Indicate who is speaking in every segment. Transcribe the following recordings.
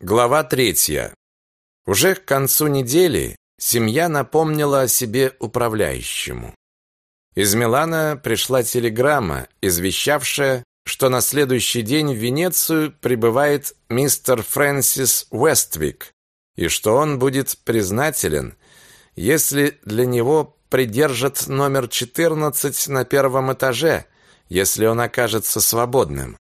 Speaker 1: Глава третья. Уже к концу недели семья напомнила о себе управляющему. Из Милана пришла телеграмма, извещавшая, что на следующий день в Венецию прибывает мистер Фрэнсис Уэствик, и что он будет признателен, если для него придержат номер 14 на первом этаже, если он окажется свободным.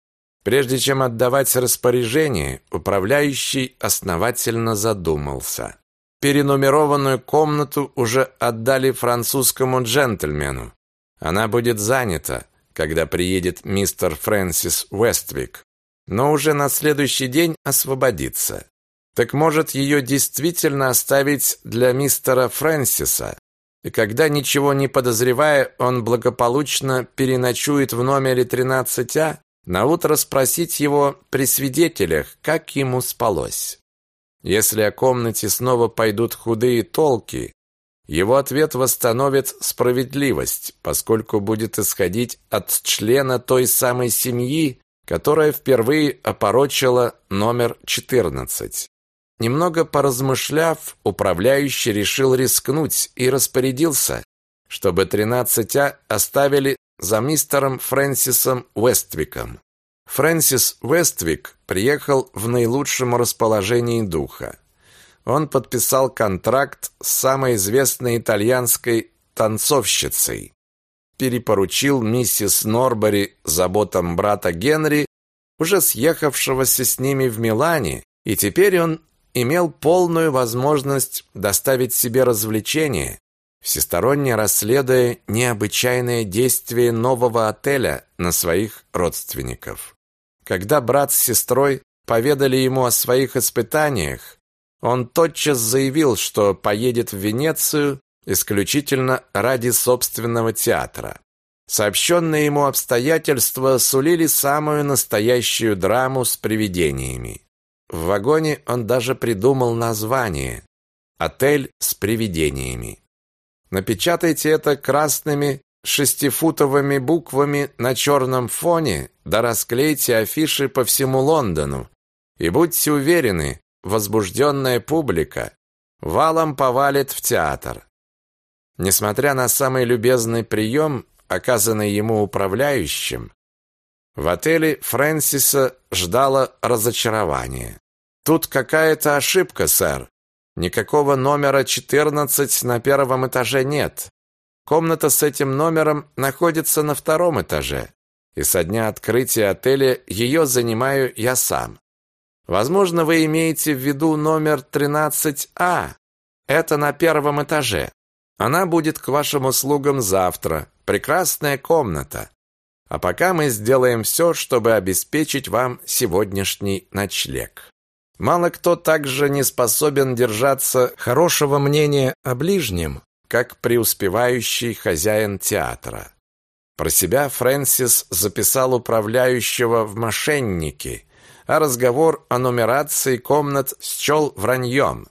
Speaker 1: Прежде чем отдавать распоряжение, управляющий основательно задумался. Перенумерованную комнату уже отдали французскому джентльмену. Она будет занята, когда приедет мистер Фрэнсис Уэствик, но уже на следующий день освободится. Так может ее действительно оставить для мистера Фрэнсиса? И когда, ничего не подозревая, он благополучно переночует в номере 13А, Наутро спросить его при свидетелях, как ему спалось. Если о комнате снова пойдут худые толки, его ответ восстановит справедливость, поскольку будет исходить от члена той самой семьи, которая впервые опорочила номер 14. Немного поразмышляв, управляющий решил рискнуть и распорядился, чтобы 13А оставили за мистером Фрэнсисом Уэствиком. Фрэнсис Уэствик приехал в наилучшем расположении духа. Он подписал контракт с самой известной итальянской танцовщицей, перепоручил миссис Норбери заботам брата Генри, уже съехавшегося с ними в Милане, и теперь он имел полную возможность доставить себе развлечение, всесторонне расследуя необычайное действие нового отеля на своих родственников. Когда брат с сестрой поведали ему о своих испытаниях, он тотчас заявил, что поедет в Венецию исключительно ради собственного театра. Сообщенные ему обстоятельства сулили самую настоящую драму с привидениями. В вагоне он даже придумал название «Отель с привидениями». Напечатайте это красными шестифутовыми буквами на черном фоне, да расклейте афиши по всему Лондону. И будьте уверены, возбужденная публика валом повалит в театр. Несмотря на самый любезный прием, оказанный ему управляющим, в отеле Фрэнсиса ждало разочарование. «Тут какая-то ошибка, сэр. Никакого номера 14 на первом этаже нет. Комната с этим номером находится на втором этаже, и со дня открытия отеля ее занимаю я сам. Возможно, вы имеете в виду номер 13А. Это на первом этаже. Она будет к вашим услугам завтра. Прекрасная комната. А пока мы сделаем все, чтобы обеспечить вам сегодняшний ночлег. Мало кто также не способен держаться хорошего мнения о ближнем, как преуспевающий хозяин театра. Про себя Фрэнсис записал управляющего в мошенники, а разговор о нумерации комнат счел враньем.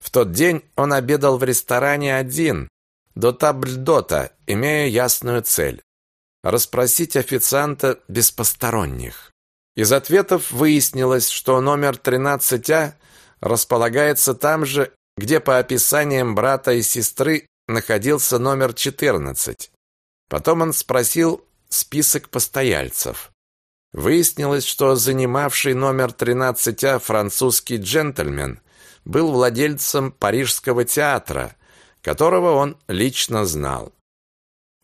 Speaker 1: В тот день он обедал в ресторане один, до табльдота, имея ясную цель – расспросить официанта без посторонних. Из ответов выяснилось, что номер 13А располагается там же, где по описаниям брата и сестры находился номер 14. Потом он спросил список постояльцев. Выяснилось, что занимавший номер 13А французский джентльмен был владельцем Парижского театра, которого он лично знал.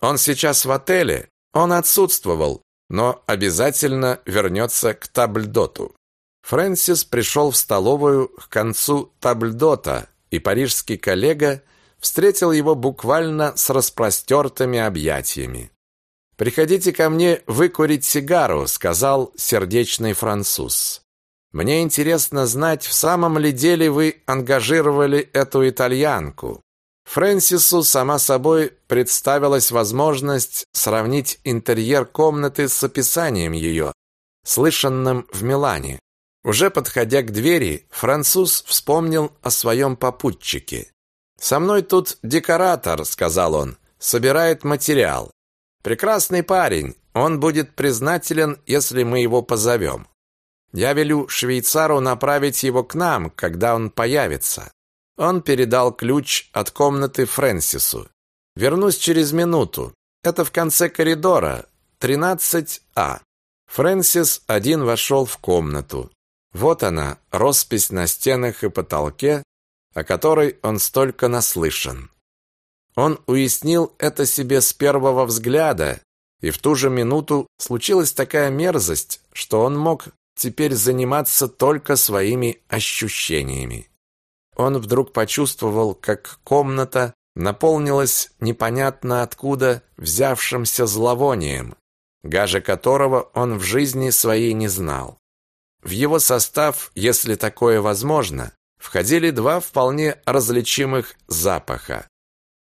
Speaker 1: Он сейчас в отеле, он отсутствовал, но обязательно вернется к табльдоту. Фрэнсис пришел в столовую к концу табльдота, и парижский коллега встретил его буквально с распростертыми объятиями. «Приходите ко мне выкурить сигару», — сказал сердечный француз. «Мне интересно знать, в самом ли деле вы ангажировали эту итальянку. Фрэнсису, сама собой, представилась возможность сравнить интерьер комнаты с описанием ее, слышанным в Милане. Уже подходя к двери, француз вспомнил о своем попутчике. «Со мной тут декоратор», — сказал он, — «собирает материал. Прекрасный парень, он будет признателен, если мы его позовем». Я велю швейцару направить его к нам, когда он появится. Он передал ключ от комнаты Фрэнсису. Вернусь через минуту. Это в конце коридора, 13А. Фрэнсис один вошел в комнату. Вот она, роспись на стенах и потолке, о которой он столько наслышан. Он уяснил это себе с первого взгляда, и в ту же минуту случилась такая мерзость, что он мог теперь заниматься только своими ощущениями. Он вдруг почувствовал, как комната наполнилась непонятно откуда взявшимся зловонием, гажа которого он в жизни своей не знал. В его состав, если такое возможно, входили два вполне различимых запаха.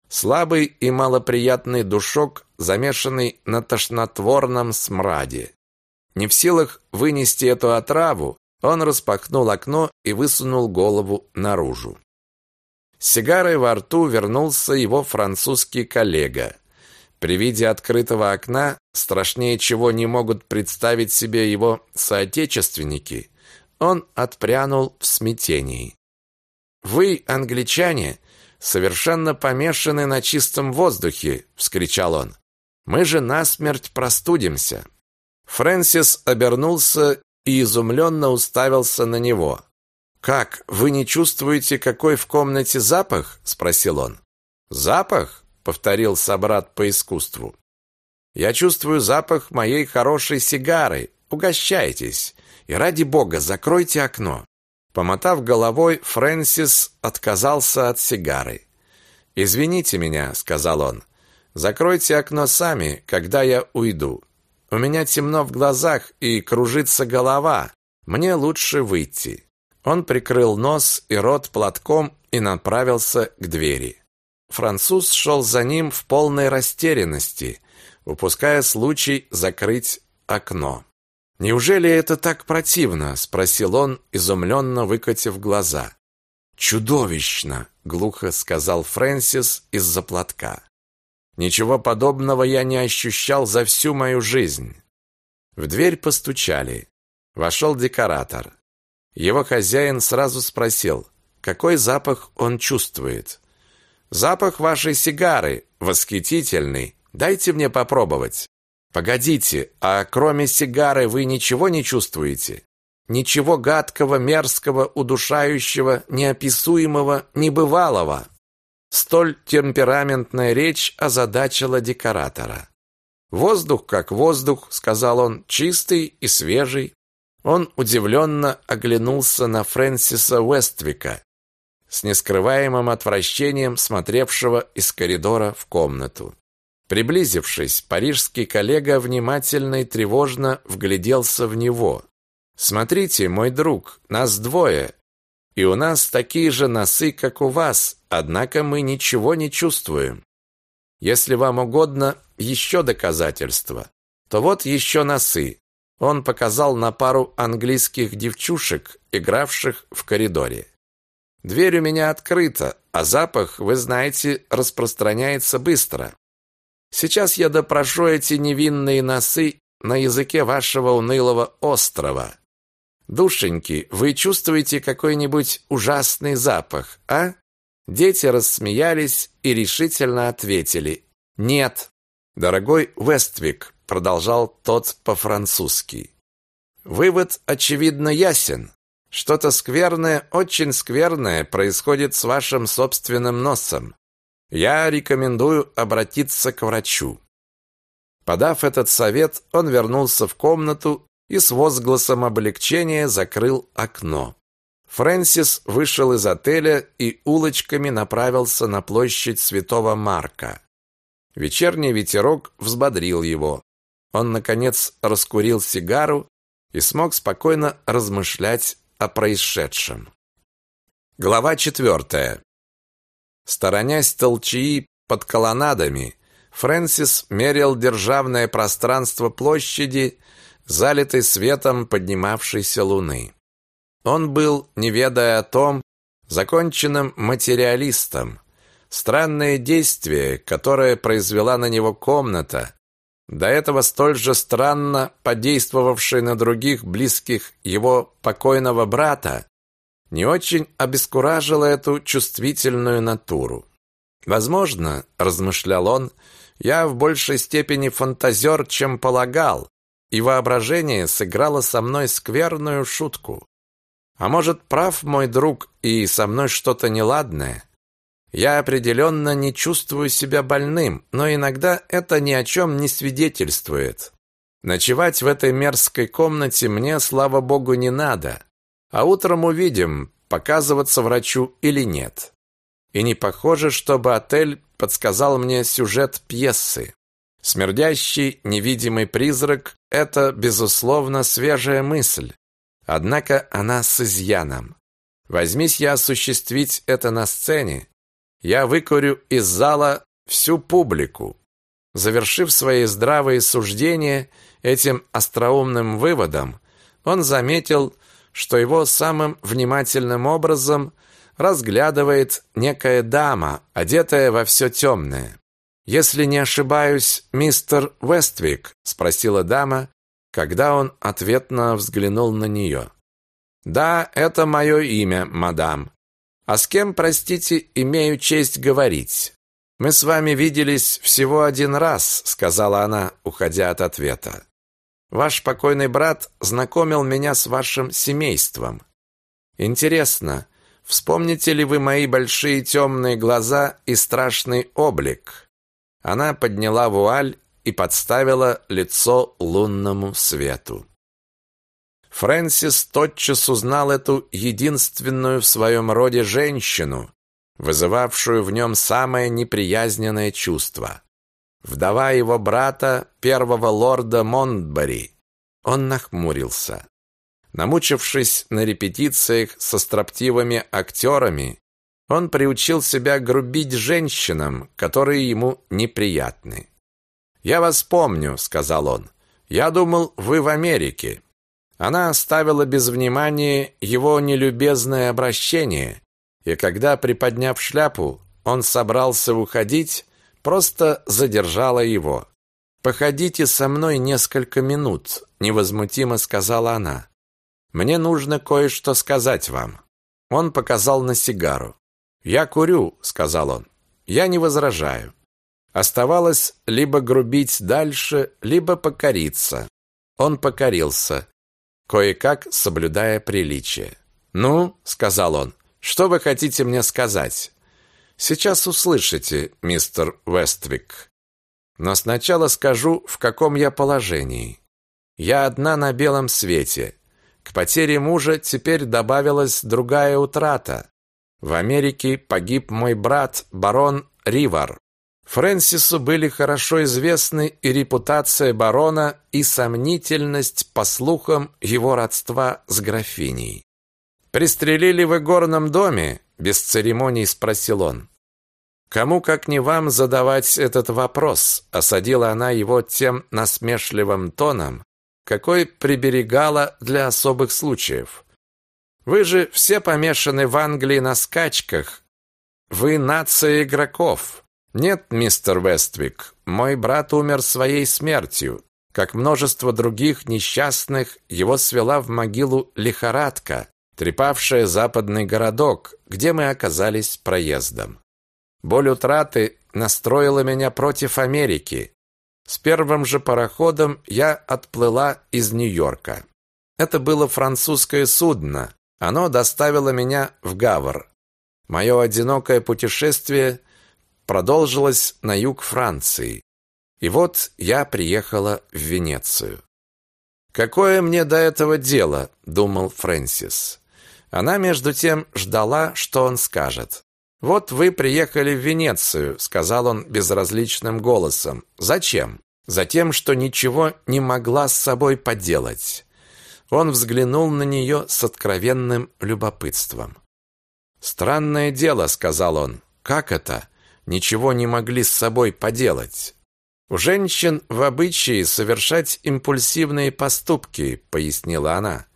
Speaker 1: Слабый и малоприятный душок, замешанный на тошнотворном смраде. Не в силах вынести эту отраву, он распахнул окно и высунул голову наружу. С сигарой во рту вернулся его французский коллега. При виде открытого окна, страшнее чего не могут представить себе его соотечественники, он отпрянул в смятении. «Вы, англичане, совершенно помешаны на чистом воздухе!» — вскричал он. «Мы же насмерть простудимся!» Фрэнсис обернулся и изумленно уставился на него. «Как, вы не чувствуете, какой в комнате запах?» – спросил он. «Запах?» – повторил собрат по искусству. «Я чувствую запах моей хорошей сигары. Угощайтесь. И ради бога, закройте окно». Помотав головой, Фрэнсис отказался от сигары. «Извините меня», – сказал он. «Закройте окно сами, когда я уйду. У меня темно в глазах и кружится голова. Мне лучше выйти. Он прикрыл нос и рот платком и направился к двери. Француз шел за ним в полной растерянности, упуская случай закрыть окно. «Неужели это так противно?» – спросил он, изумленно выкатив глаза. «Чудовищно!» – глухо сказал Фрэнсис из-за платка. Ничего подобного я не ощущал за всю мою жизнь. В дверь постучали. Вошел декоратор. Его хозяин сразу спросил, какой запах он чувствует. «Запах вашей сигары, восхитительный. Дайте мне попробовать». «Погодите, а кроме сигары вы ничего не чувствуете?» «Ничего гадкого, мерзкого, удушающего, неописуемого, небывалого?» Столь темпераментная речь озадачила декоратора. «Воздух как воздух», — сказал он, — «чистый и свежий». Он удивленно оглянулся на Фрэнсиса Уэствика, с нескрываемым отвращением смотревшего из коридора в комнату. Приблизившись, парижский коллега внимательно и тревожно вгляделся в него. «Смотрите, мой друг, нас двое, и у нас такие же носы, как у вас, однако мы ничего не чувствуем. Если вам угодно еще доказательства, то вот еще носы. Он показал на пару английских девчушек, игравших в коридоре. Дверь у меня открыта, а запах, вы знаете, распространяется быстро. Сейчас я допрошу эти невинные носы на языке вашего унылого острова. Душеньки, вы чувствуете какой-нибудь ужасный запах, а? Дети рассмеялись и решительно ответили: "Нет". Дорогой Вествик, продолжал тот по-французски. Вывод очевидно ясен. Что-то скверное, очень скверное происходит с вашим собственным носом. Я рекомендую обратиться к врачу. Подав этот совет, он вернулся в комнату и с возгласом облегчения закрыл окно. Фрэнсис вышел из отеля и улочками направился на площадь Святого Марка. Вечерний ветерок взбодрил его. Он, наконец, раскурил сигару и смог спокойно размышлять о происшедшем. Глава четвертая. Сторонясь толчии под колоннадами, Фрэнсис мерил державное пространство площади залитой светом поднимавшейся луны. Он был, не ведая о том, законченным материалистом. Странное действие, которое произвела на него комната, до этого столь же странно подействовавший на других близких его покойного брата, не очень обескуражила эту чувствительную натуру. Возможно, размышлял он, я в большей степени фантазер, чем полагал, и воображение сыграло со мной скверную шутку. А может, прав мой друг, и со мной что-то неладное? Я определенно не чувствую себя больным, но иногда это ни о чем не свидетельствует. Ночевать в этой мерзкой комнате мне, слава богу, не надо. А утром увидим, показываться врачу или нет. И не похоже, чтобы отель подсказал мне сюжет пьесы. Смердящий невидимый призрак – это, безусловно, свежая мысль. Однако она с изъяном. Возьмись я осуществить это на сцене, я выкурю из зала всю публику. Завершив свои здравые суждения этим остроумным выводом, он заметил, что его самым внимательным образом разглядывает некая дама, одетая во все темное. «Если не ошибаюсь, мистер Вествик?» – спросила дама, когда он ответно взглянул на нее. «Да, это мое имя, мадам. А с кем, простите, имею честь говорить?» «Мы с вами виделись всего один раз», – сказала она, уходя от ответа. Ваш покойный брат знакомил меня с вашим семейством. Интересно, вспомните ли вы мои большие темные глаза и страшный облик? Она подняла вуаль и подставила лицо лунному свету. Фрэнсис тотчас узнал эту единственную в своем роде женщину, вызывавшую в нем самое неприязненное чувство вдова его брата, первого лорда Монтбари. Он нахмурился. Намучившись на репетициях со строптивыми актерами, он приучил себя грубить женщинам, которые ему неприятны. «Я вас помню», — сказал он. «Я думал, вы в Америке». Она оставила без внимания его нелюбезное обращение, и когда, приподняв шляпу, он собрался уходить, просто задержала его. «Походите со мной несколько минут», – невозмутимо сказала она. «Мне нужно кое-что сказать вам». Он показал на сигару. «Я курю», – сказал он. «Я не возражаю». Оставалось либо грубить дальше, либо покориться. Он покорился, кое-как соблюдая приличие. «Ну», — сказал он, — «что вы хотите мне сказать?» Сейчас услышите, мистер Вествик. Но сначала скажу, в каком я положении. Я одна на белом свете. К потере мужа теперь добавилась другая утрата. В Америке погиб мой брат, барон Ривар. Фрэнсису были хорошо известны и репутация барона, и сомнительность, по слухам, его родства с графиней. «Пристрелили в игорном доме?» без церемоний спросил он. Кому как не вам задавать этот вопрос, осадила она его тем насмешливым тоном, какой приберегала для особых случаев. Вы же все помешаны в Англии на скачках. Вы нация игроков. Нет, мистер Вествик, мой брат умер своей смертью. Как множество других несчастных, его свела в могилу лихорадка трепавшая западный городок, где мы оказались проездом. Боль утраты настроила меня против Америки. С первым же пароходом я отплыла из Нью-Йорка. Это было французское судно. Оно доставило меня в Гавр. Мое одинокое путешествие продолжилось на юг Франции. И вот я приехала в Венецию. «Какое мне до этого дело?» – думал Фрэнсис. Она, между тем, ждала, что он скажет. «Вот вы приехали в Венецию», — сказал он безразличным голосом. «Зачем?» «Затем, что ничего не могла с собой поделать». Он взглянул на нее с откровенным любопытством. «Странное дело», — сказал он. «Как это? Ничего не могли с собой поделать?» «У женщин в обычае совершать импульсивные поступки», — пояснила она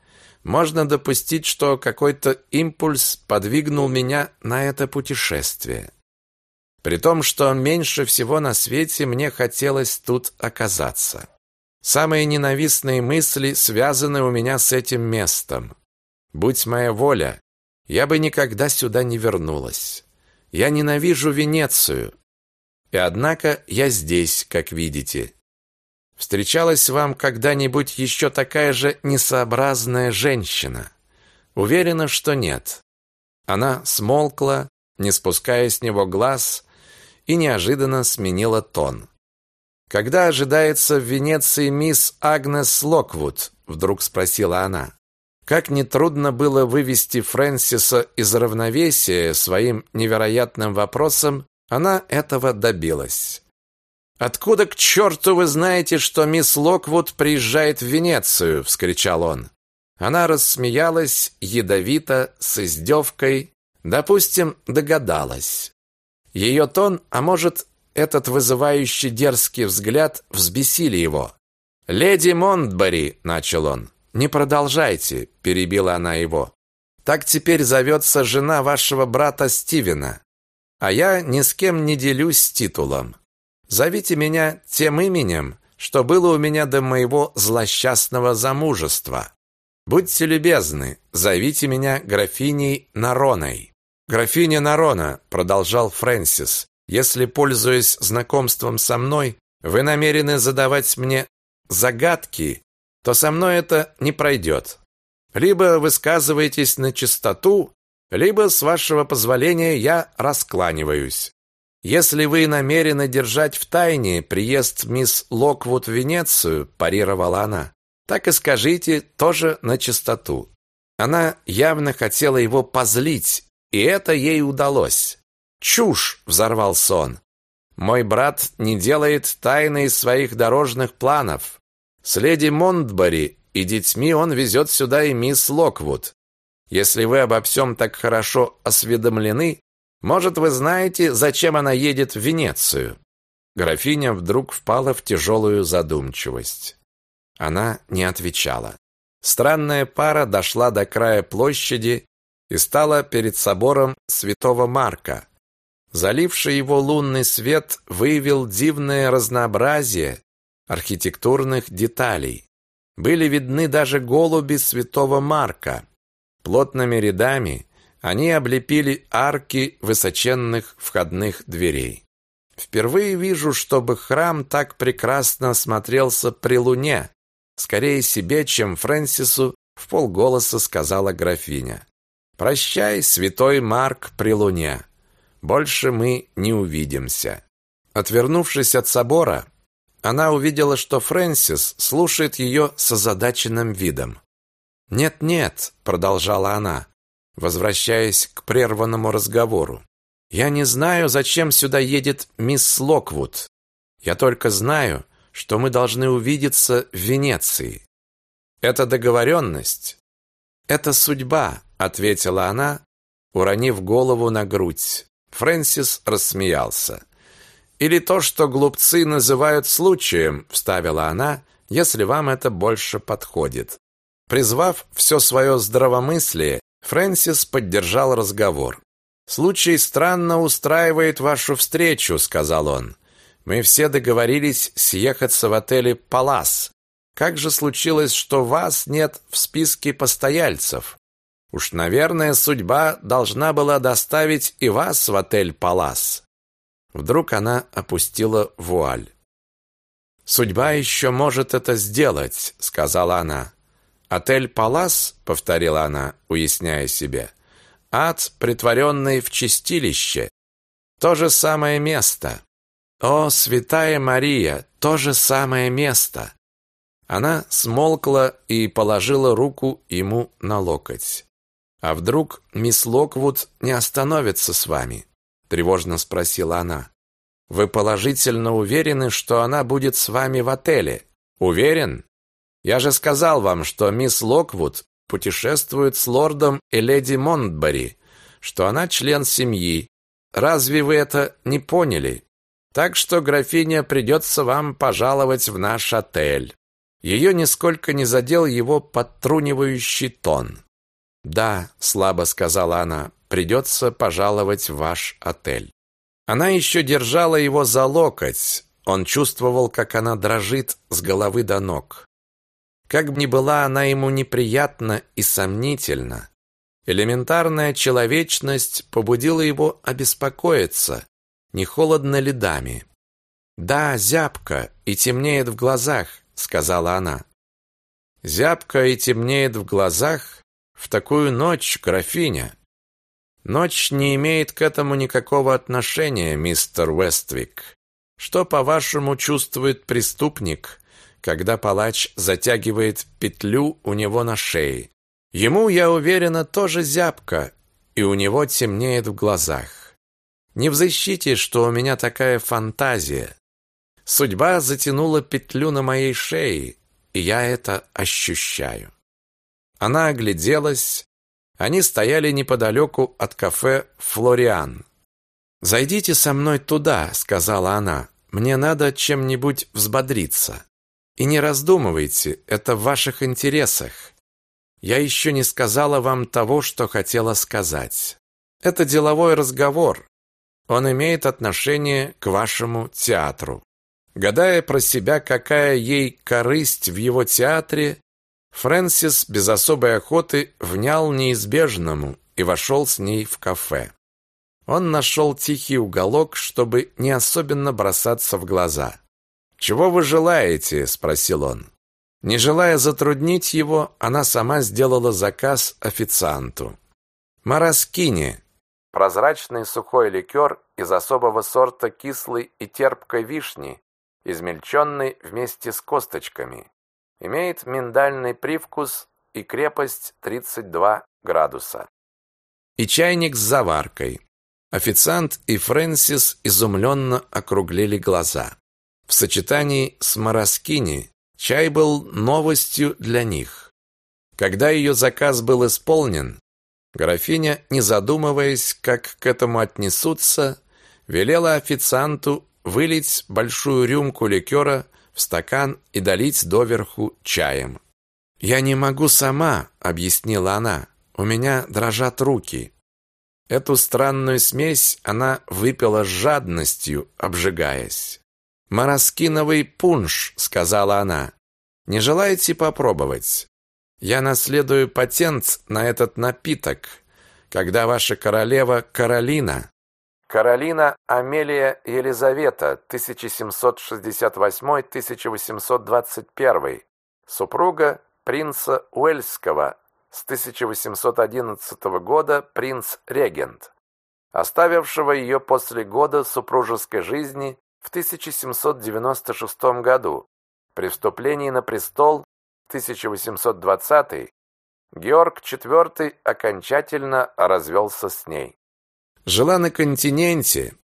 Speaker 1: можно допустить, что какой-то импульс подвигнул меня на это путешествие. при том, что меньше всего на свете мне хотелось тут оказаться. Самые ненавистные мысли связаны у меня с этим местом. Будь моя воля, я бы никогда сюда не вернулась. Я ненавижу Венецию. И однако я здесь, как видите. Встречалась вам когда-нибудь еще такая же несообразная женщина? Уверена, что нет. Она смолкла, не спуская с него глаз, и неожиданно сменила тон. Когда ожидается в Венеции мисс Агнес Локвуд? вдруг спросила она. Как нетрудно было вывести Фрэнсиса из равновесия своим невероятным вопросом, она этого добилась. «Откуда к черту вы знаете, что мисс Локвуд приезжает в Венецию?» – вскричал он. Она рассмеялась ядовито, с издевкой. Допустим, догадалась. Ее тон, а может, этот вызывающий дерзкий взгляд взбесили его. «Леди Монтбари», — начал он. «Не продолжайте», — перебила она его. «Так теперь зовется жена вашего брата Стивена. А я ни с кем не делюсь титулом. Зовите меня тем именем, что было у меня до моего злосчастного замужества. Будьте любезны, зовите меня графиней Нароной. Графиня Нарона, продолжал Фрэнсис. Если, пользуясь знакомством со мной, вы намерены задавать мне загадки, то со мной это не пройдет. Либо высказываетесь на чистоту, либо, с вашего позволения, я раскланиваюсь. Если вы намерены держать в тайне приезд мисс Локвуд в Венецию, парировала она, так и скажите тоже на чистоту. Она явно хотела его позлить, и это ей удалось. «Чушь!» – взорвался он. «Мой брат не делает тайны из своих дорожных планов. С леди Монтбари и детьми он везет сюда и мисс Локвуд. Если вы обо всем так хорошо осведомлены, может, вы знаете, зачем она едет в Венецию?» Графиня вдруг впала в тяжелую задумчивость. Она не отвечала. Странная пара дошла до края площади и стала перед собором Святого Марка. Заливший его лунный свет выявил дивное разнообразие архитектурных деталей. Были видны даже голуби Святого Марка. Плотными рядами они облепили арки высоченных входных дверей. Впервые вижу, чтобы храм так прекрасно смотрелся при луне. Скорее себе, чем Фрэнсису, в полголоса сказала графиня. Прощай, святой Марк при луне. Больше мы не увидимся. Отвернувшись от собора, она увидела, что Фрэнсис слушает ее с озадаченным видом. «Нет-нет», — продолжала она, возвращаясь к прерванному разговору. «Я не знаю, зачем сюда едет мисс Локвуд. Я только знаю, что мы должны увидеться в Венеции. Это договоренность. Это судьба», — ответила она, уронив голову на грудь. Фрэнсис рассмеялся. «Или то, что глупцы называют случаем», — вставила она, «если вам это больше подходит». Призвав все свое здравомыслие, Фрэнсис поддержал разговор. «Случай странно устраивает вашу встречу», — сказал он. «Мы все договорились съехаться в отеле «Палас». Как же случилось, что вас нет в списке постояльцев? Уж, наверное, судьба должна была доставить и вас в отель «Палас». Вдруг она опустила вуаль. «Судьба еще может это сделать», — сказала она. «Отель «Палас», — повторила она, уясняя себе, — «ад, притворенный в чистилище. То же самое место. О, святая Мария, то же самое место». Она смолкла и положила руку ему на локоть. А вдруг мисс Локвуд не остановится с вами? тревожно спросила она. Вы положительно уверены, что она будет с вами в отеле? Уверен? Я же сказал вам, что мисс Локвуд путешествует с лордом и леди Монтбари, что она член семьи. Разве вы это не поняли? Так что, графиня, придется вам пожаловать в наш отель. Ее нисколько не задел его подтрунивающий тон. «Да», — слабо сказала она, — «придется пожаловать в ваш отель». Она еще держала его за локоть. Он чувствовал, как она дрожит с головы до ног. Как бы ни была она ему неприятна и сомнительна, элементарная человечность побудила его обеспокоиться, не холодно ли даме. «Да, зябко и темнеет в глазах», — сказала она. «Зябко и темнеет в глазах в такую ночь, графиня». «Ночь не имеет к этому никакого отношения, мистер Вествик. Что, по-вашему, чувствует преступник, когда палач затягивает петлю у него на шее? Ему, я уверена, тоже зябко, и у него темнеет в глазах. Не в защите, что у меня такая фантазия. Судьба затянула петлю на моей шее, и я это ощущаю. Она огляделась. Они стояли неподалеку от кафе «Флориан». «Зайдите со мной туда», — сказала она. «Мне надо чем-нибудь взбодриться. И не раздумывайте, это в ваших интересах. Я еще не сказала вам того, что хотела сказать. Это деловой разговор. Он имеет отношение к вашему театру. Гадая про себя, какая ей корысть в его театре, Фрэнсис без особой охоты внял неизбежному и вошел с ней в кафе. Он нашел тихий уголок, чтобы не особенно бросаться в глаза. «Чего вы желаете?» – спросил он. Не желая затруднить его, она сама сделала заказ официанту. «Мараскини» – прозрачный сухой ликер из особого сорта кислой и терпкой вишни, измельченный вместе с косточками. Имеет миндальный привкус и крепость 32 градуса. И чайник с заваркой. Официант и Фрэнсис изумленно округлили глаза. В сочетании с мараскини чай был новостью для них. Когда ее заказ был исполнен, графиня, не задумываясь, как к этому отнесутся, велела официанту вылить большую рюмку ликера стакан и долить доверху чаем. «Я не могу сама», — объяснила она. «У меня дрожат руки». Эту странную смесь она выпила с жадностью, обжигаясь. «Мараскиновый пунш», — сказала она. «Не желаете попробовать? Я наследую патент на этот напиток, когда ваша королева Каролина Каролина Амелия Елизавета, 1768-1821, супруга принца Уэльского, с 1811 года принц-регент, оставившего ее после года супружеской жизни в 1796 году. При вступлении на престол 1820 Георг IV окончательно развелся с ней. Жила на континенте.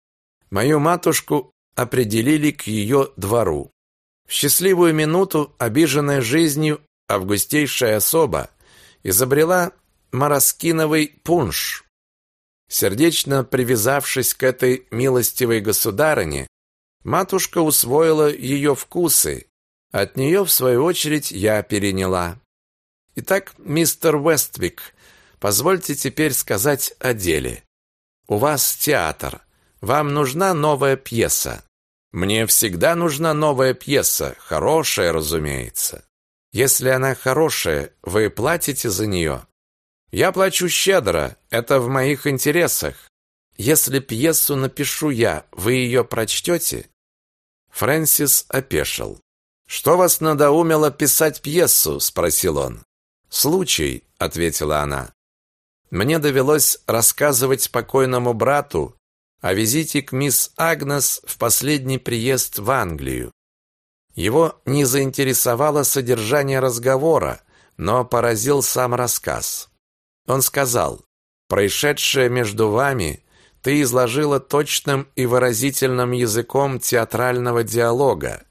Speaker 1: Мою матушку определили к ее двору. В счастливую минуту, обиженная жизнью, августейшая особа изобрела мороскиновый пунш. Сердечно привязавшись к этой милостивой государыне, матушка усвоила ее вкусы. От нее, в свою очередь, я переняла. Итак, мистер Вествик, позвольте теперь сказать о деле. У вас театр. Вам нужна новая пьеса. Мне всегда нужна новая пьеса, хорошая, разумеется. Если она хорошая, вы платите за нее. Я плачу щедро, это в моих интересах. Если пьесу напишу я, вы ее прочтете?» Фрэнсис опешил. «Что вас надоумило писать пьесу?» – спросил он. «Случай», – ответила она. Мне довелось рассказывать покойному брату о визите к мисс Агнес в последний приезд в Англию. Его не заинтересовало содержание разговора, но поразил сам рассказ. Он сказал, «Происшедшее между вами ты изложила точным и выразительным языком театрального диалога.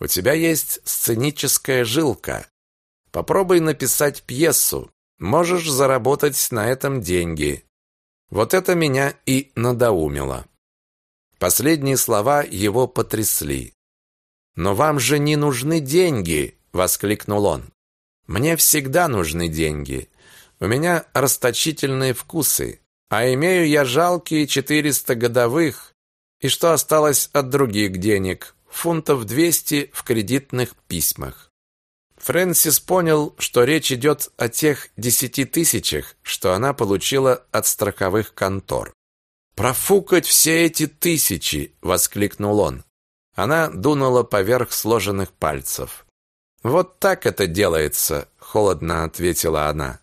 Speaker 1: У тебя есть сценическая жилка. Попробуй написать пьесу, Можешь заработать на этом деньги. Вот это меня и надоумило. Последние слова его потрясли. Но вам же не нужны деньги, воскликнул он. Мне всегда нужны деньги. У меня расточительные вкусы, а имею я жалкие четыреста годовых, И что осталось от других денег? Фунтов 200 в кредитных письмах. Фрэнсис понял, что речь идет о тех десяти тысячах, что она получила от страховых контор. «Профукать все эти тысячи!» – воскликнул он. Она дунула поверх сложенных пальцев. «Вот так это делается», – холодно ответила она.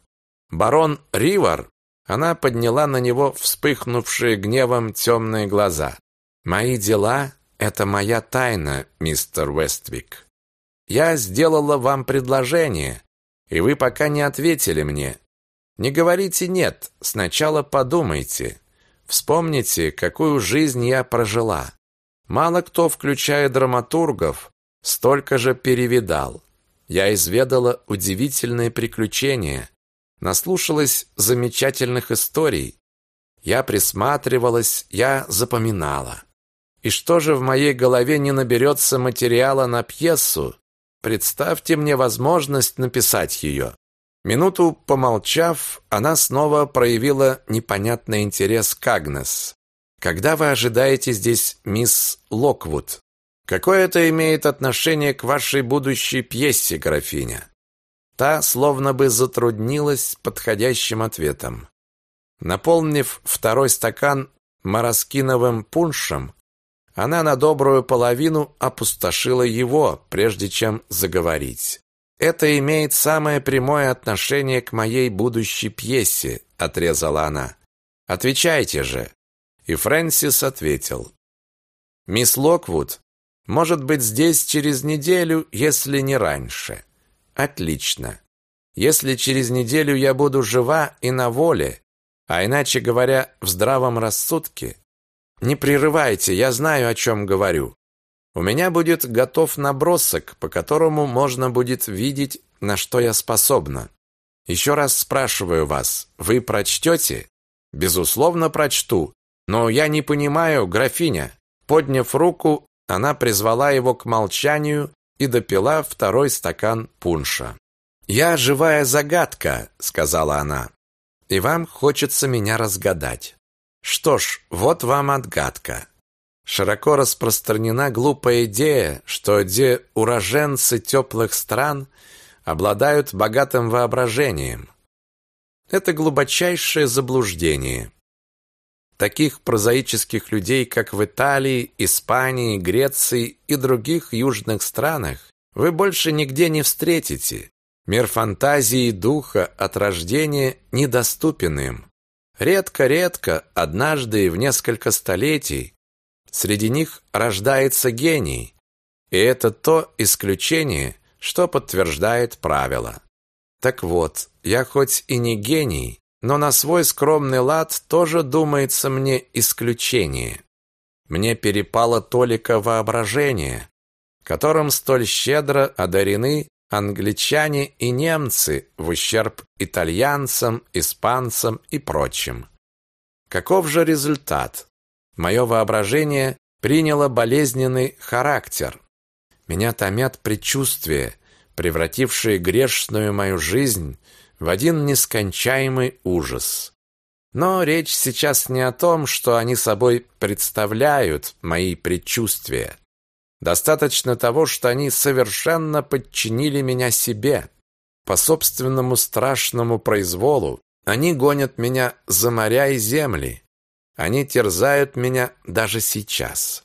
Speaker 1: «Барон Ривар?» Она подняла на него вспыхнувшие гневом темные глаза. «Мои дела – это моя тайна, мистер Вествик. Я сделала вам предложение, и вы пока не ответили мне. Не говорите «нет», сначала подумайте. Вспомните, какую жизнь я прожила. Мало кто, включая драматургов, столько же перевидал. Я изведала удивительные приключения, наслушалась замечательных историй. Я присматривалась, я запоминала. И что же в моей голове не наберется материала на пьесу, Представьте мне возможность написать ее. Минуту помолчав, она снова проявила непонятный интерес к Агнес. Когда вы ожидаете здесь мисс Локвуд? Какое это имеет отношение к вашей будущей пьесе, графиня? Та словно бы затруднилась подходящим ответом. Наполнив второй стакан мороскиновым пуншем, она на добрую половину опустошила его, прежде чем заговорить. Это имеет самое прямое отношение к моей будущей пьесе, отрезала она. Отвечайте же. И Фрэнсис ответил: Мисс Локвуд может быть здесь через неделю, если не раньше. Отлично. Если через неделю я буду жива и на воле, а иначе говоря, в здравом рассудке, не прерывайте, я знаю, о чем говорю. У меня будет готов набросок, по которому можно будет видеть, на что я способна. Еще раз спрашиваю вас, вы прочтете? Безусловно, прочту. Но я не понимаю, графиня. Подняв руку, она призвала его к молчанию и допила второй стакан пунша. «Я живая загадка», — сказала она, — «и вам хочется меня разгадать. Что ж, вот вам отгадка. Широко распространена глупая идея, что где уроженцы теплых стран обладают богатым воображением. Это глубочайшее заблуждение. Таких прозаических людей, как в Италии, Испании, Греции и других южных странах, вы больше нигде не встретите. Мир фантазии и духа от рождения недоступен им. Редко-редко, однажды в несколько столетий, среди них рождается гений, и это то исключение, что подтверждает правило. Так вот, я хоть и не гений, но на свой скромный лад тоже думается мне исключение. Мне перепало толика воображения, которым столь щедро одарены англичане и немцы в ущерб итальянцам, испанцам и прочим. Каков же результат? Мое воображение приняло болезненный характер. Меня томят предчувствия, превратившие грешную мою жизнь в один нескончаемый ужас. Но речь сейчас не о том, что они собой представляют мои предчувствия. Достаточно того, что они совершенно подчинили меня себе. По собственному страшному произволу они гонят меня за моря и земли. Они терзают меня даже сейчас.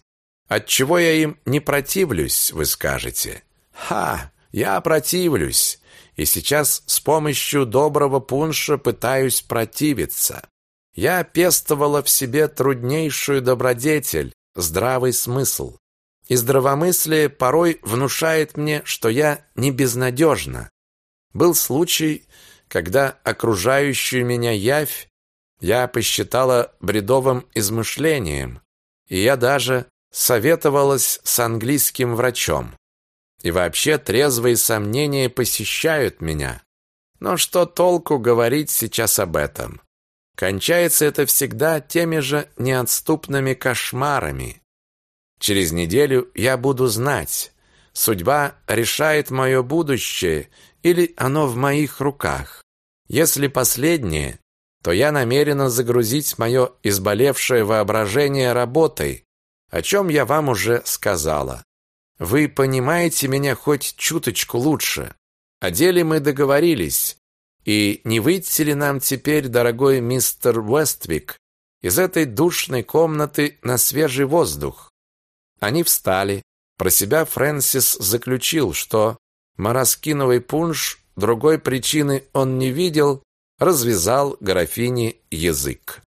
Speaker 1: Отчего я им не противлюсь, вы скажете? Ха, я противлюсь, и сейчас с помощью доброго пунша пытаюсь противиться. Я пестовала в себе труднейшую добродетель, здравый смысл. И здравомыслие порой внушает мне, что я не безнадежна. Был случай, когда окружающую меня явь я посчитала бредовым измышлением, и я даже советовалась с английским врачом. И вообще трезвые сомнения посещают меня. Но что толку говорить сейчас об этом? Кончается это всегда теми же неотступными кошмарами. Через неделю я буду знать, судьба решает мое будущее или оно в моих руках. Если последнее, то я намерена загрузить мое изболевшее воображение работой, о чем я вам уже сказала. Вы понимаете меня хоть чуточку лучше. О деле мы договорились. И не выйти ли нам теперь, дорогой мистер Уэствик, из этой душной комнаты на свежий воздух? Они встали. Про себя Фрэнсис заключил, что мороскиновый пунш другой причины он не видел, развязал графине язык.